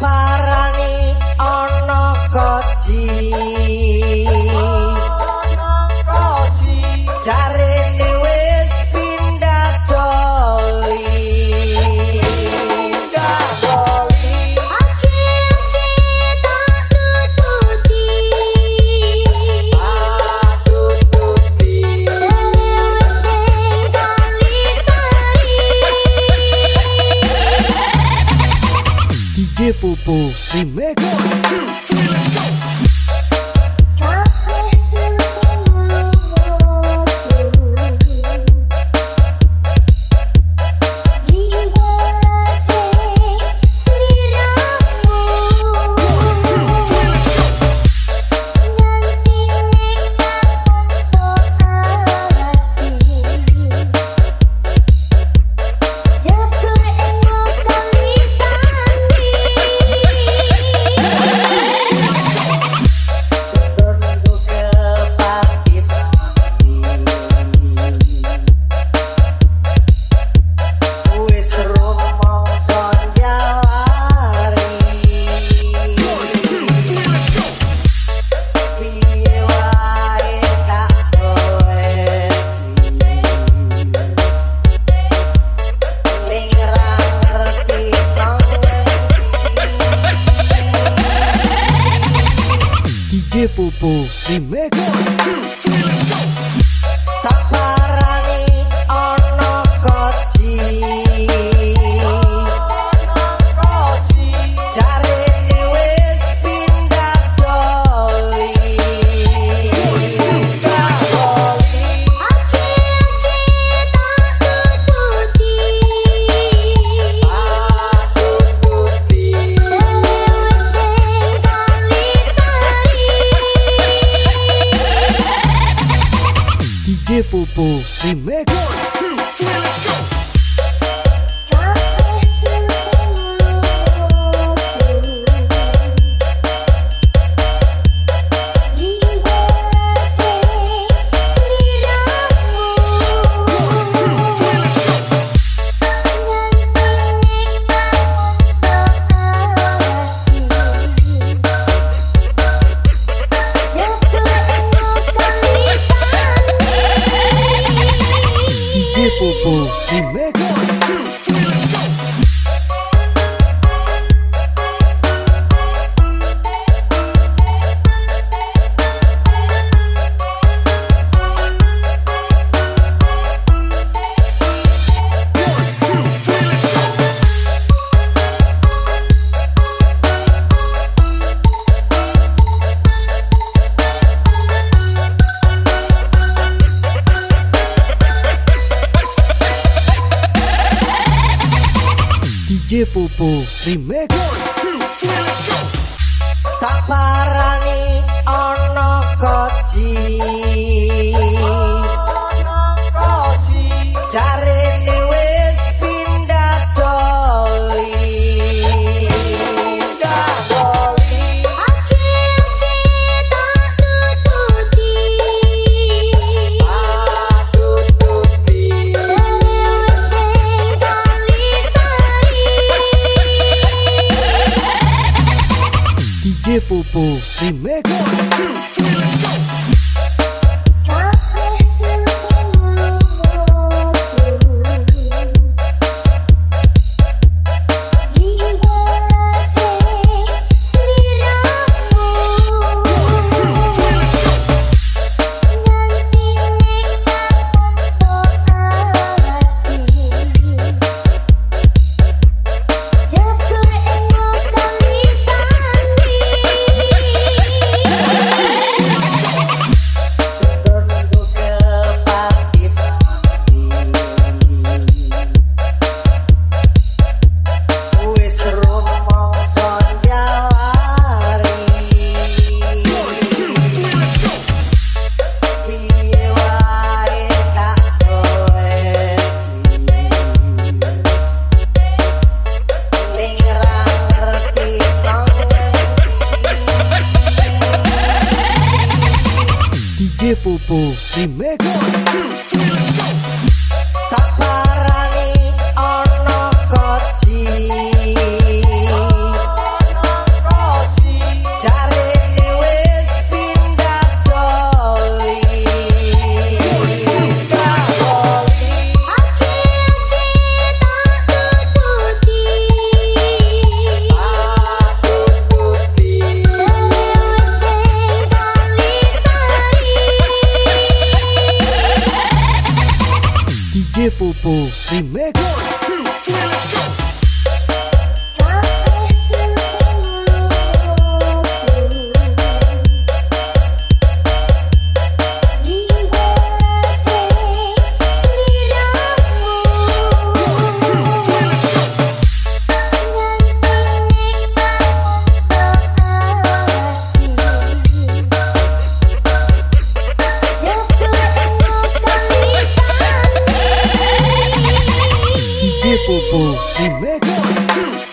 parani ana gaji Popo Remix DJ Remix DJ Popo DJ Popo Remix Poo Poo Remix. One, two, three, let's go. DJ Popo Remix tak Pupu, Remix. One, two, three, let's go. Papo de Mega.